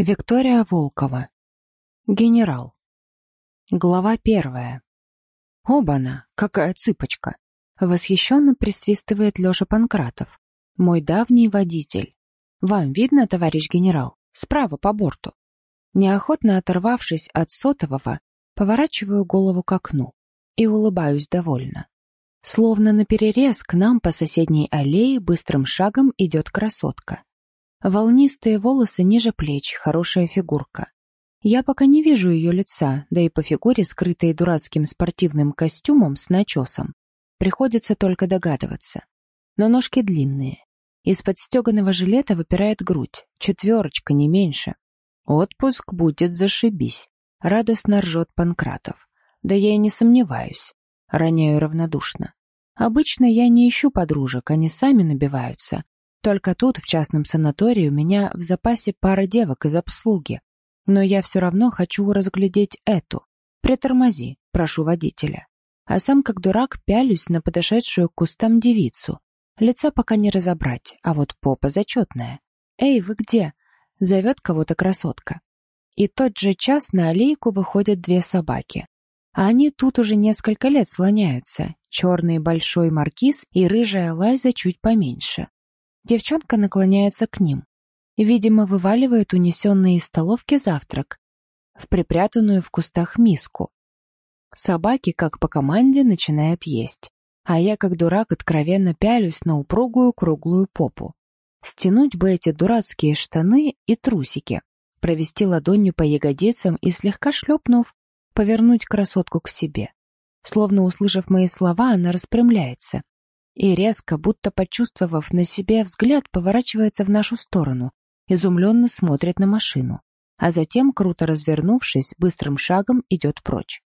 Виктория Волкова. Генерал. Глава первая. Обана, какая цыпочка! Восхищенно присвистывает Леша Панкратов. Мой давний водитель. Вам видно, товарищ генерал? Справа по борту. Неохотно оторвавшись от сотового, поворачиваю голову к окну и улыбаюсь довольно. Словно на перерез к нам по соседней аллее быстрым шагом идет красотка. Волнистые волосы ниже плеч, хорошая фигурка. Я пока не вижу ее лица, да и по фигуре, скрытой дурацким спортивным костюмом с начесом, приходится только догадываться. Но ножки длинные. Из-под стеганого жилета выпирает грудь, четверочка, не меньше. Отпуск будет зашибись. Радостно ржет Панкратов. Да я и не сомневаюсь. Роняю равнодушно. Обычно я не ищу подружек, они сами набиваются. Только тут, в частном санатории, у меня в запасе пара девок из обслуги. Но я все равно хочу разглядеть эту. Притормози, прошу водителя. А сам, как дурак, пялюсь на подошедшую к кустам девицу. Лица пока не разобрать, а вот попа зачетная. «Эй, вы где?» — зовет кого-то красотка. И тот же час на аллейку выходят две собаки. А они тут уже несколько лет слоняются. Черный большой маркиз и рыжая Лайза чуть поменьше. Девчонка наклоняется к ним. Видимо, вываливает унесенный из столовки завтрак в припрятанную в кустах миску. Собаки, как по команде, начинают есть. А я, как дурак, откровенно пялюсь на упругую круглую попу. Стянуть бы эти дурацкие штаны и трусики, провести ладонью по ягодицам и, слегка шлепнув, повернуть красотку к себе. Словно услышав мои слова, она распрямляется, и резко, будто почувствовав на себе взгляд, поворачивается в нашу сторону, изумленно смотрит на машину, а затем, круто развернувшись, быстрым шагом идет прочь.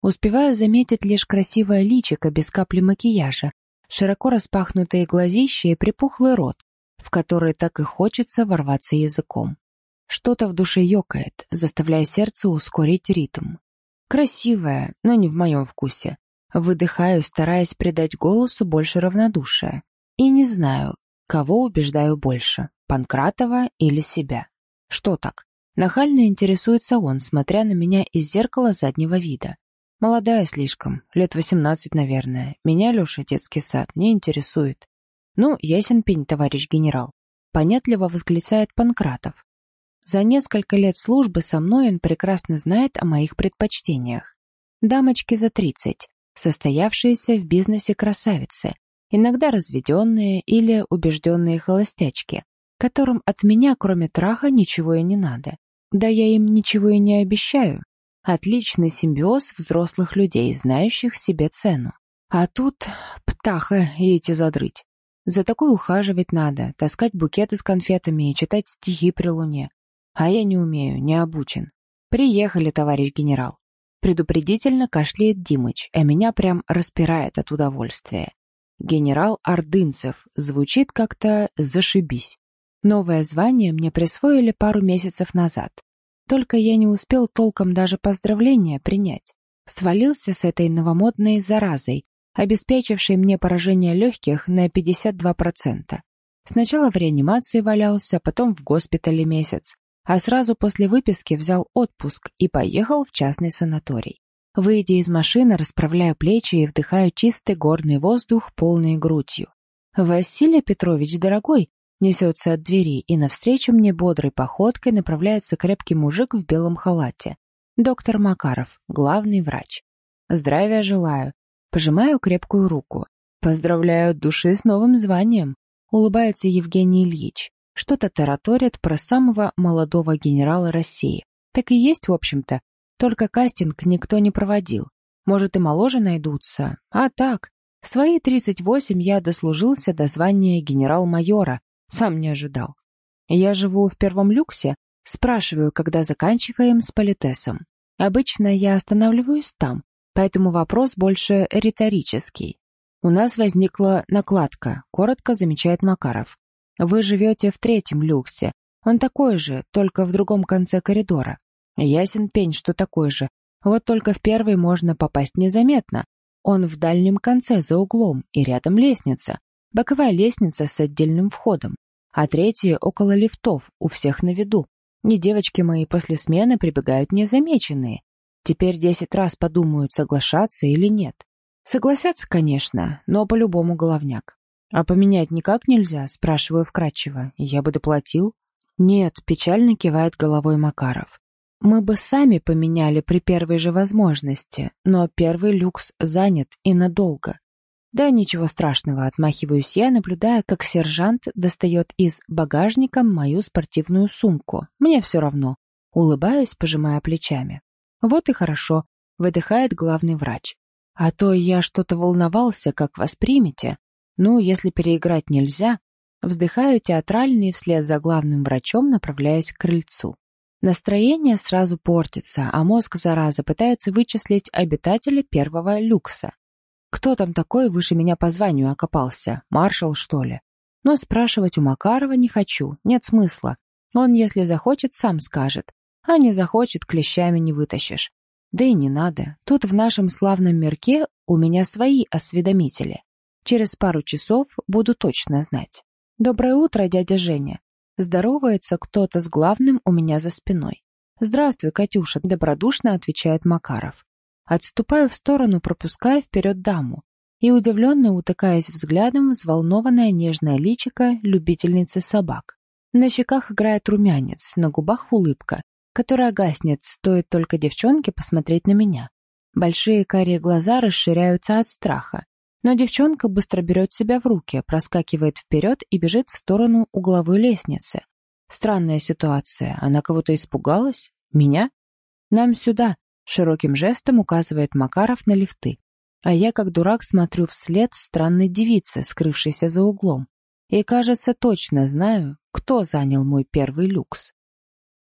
Успеваю заметить лишь красивое личико без капли макияжа, широко распахнутые глазища и припухлый рот, в который так и хочется ворваться языком. Что-то в душе ёкает, заставляя сердце ускорить ритм. Красивая, но не в моем вкусе. Выдыхаю, стараясь придать голосу больше равнодушия. И не знаю, кого убеждаю больше, Панкратова или себя. Что так? Нахально интересуется он, смотря на меня из зеркала заднего вида. Молодая слишком, лет восемнадцать, наверное. Меня, Леша, детский сад, не интересует. Ну, ясен пень, товарищ генерал. Понятливо восклицает Панкратов. За несколько лет службы со мной он прекрасно знает о моих предпочтениях. Дамочки за тридцать, состоявшиеся в бизнесе красавицы, иногда разведенные или убежденные холостячки, которым от меня, кроме траха, ничего и не надо. Да я им ничего и не обещаю. Отличный симбиоз взрослых людей, знающих себе цену. А тут птаха и идти задрыть. За такой ухаживать надо, таскать букеты с конфетами и читать стихи при луне. А я не умею, не обучен. Приехали, товарищ генерал. Предупредительно кашляет Димыч, а меня прям распирает от удовольствия. Генерал Ордынцев звучит как-то «зашибись». Новое звание мне присвоили пару месяцев назад. Только я не успел толком даже поздравления принять. Свалился с этой новомодной заразой, обеспечившей мне поражение легких на 52%. Сначала в реанимации валялся, потом в госпитале месяц, а сразу после выписки взял отпуск и поехал в частный санаторий. Выйдя из машины, расправляю плечи и вдыхаю чистый горный воздух полной грудью. «Василий Петрович, дорогой!» несется от двери, и навстречу мне бодрой походкой направляется крепкий мужик в белом халате. Доктор Макаров, главный врач. Здравия желаю. Пожимаю крепкую руку. Поздравляю от души с новым званием. Улыбается Евгений Ильич. Что-то тараторит про самого молодого генерала России. Так и есть, в общем-то. Только кастинг никто не проводил. Может, и моложе найдутся. А так, в свои 38 я дослужился до звания генерал-майора. Сам не ожидал. Я живу в первом люксе, спрашиваю, когда заканчиваем с политесом. Обычно я останавливаюсь там, поэтому вопрос больше риторический. У нас возникла накладка, коротко замечает Макаров. Вы живете в третьем люксе. Он такой же, только в другом конце коридора. Ясен пень, что такой же. Вот только в первый можно попасть незаметно. Он в дальнем конце, за углом, и рядом лестница. Боковая лестница с отдельным входом. А третья около лифтов, у всех на виду. И девочки мои после смены прибегают незамеченные. Теперь десять раз подумают, соглашаться или нет. Согласятся, конечно, но по-любому головняк. «А поменять никак нельзя?» — спрашиваю вкратчиво. «Я бы доплатил». «Нет», — печально кивает головой Макаров. «Мы бы сами поменяли при первой же возможности, но первый люкс занят и надолго. «Да ничего страшного», — отмахиваюсь я, наблюдая, как сержант достает из багажника мою спортивную сумку. «Мне все равно». Улыбаюсь, пожимая плечами. «Вот и хорошо», — выдыхает главный врач. «А то я что-то волновался, как воспримете. Ну, если переиграть нельзя...» Вздыхаю театрально и вслед за главным врачом направляясь к крыльцу. Настроение сразу портится, а мозг, зараза, пытается вычислить обитателя первого люкса. Кто там такой выше меня по званию окопался? Маршал, что ли? Но спрашивать у Макарова не хочу, нет смысла. Он, если захочет, сам скажет. А не захочет, клещами не вытащишь. Да и не надо. Тут в нашем славном мирке у меня свои осведомители. Через пару часов буду точно знать. «Доброе утро, дядя Женя!» Здоровается кто-то с главным у меня за спиной. «Здравствуй, Катюша», — добродушно отвечает Макаров. Отступаю в сторону, пропуская вперед даму и, удивленно утыкаясь взглядом, взволнованная нежная личико любительницы собак. На щеках играет румянец, на губах улыбка, которая гаснет, стоит только девчонке посмотреть на меня. Большие карие глаза расширяются от страха, но девчонка быстро берет себя в руки, проскакивает вперед и бежит в сторону угловой лестницы. Странная ситуация. Она кого-то испугалась? Меня? Нам сюда, Широким жестом указывает Макаров на лифты. А я, как дурак, смотрю вслед странной девице, скрывшейся за углом. И, кажется, точно знаю, кто занял мой первый люкс.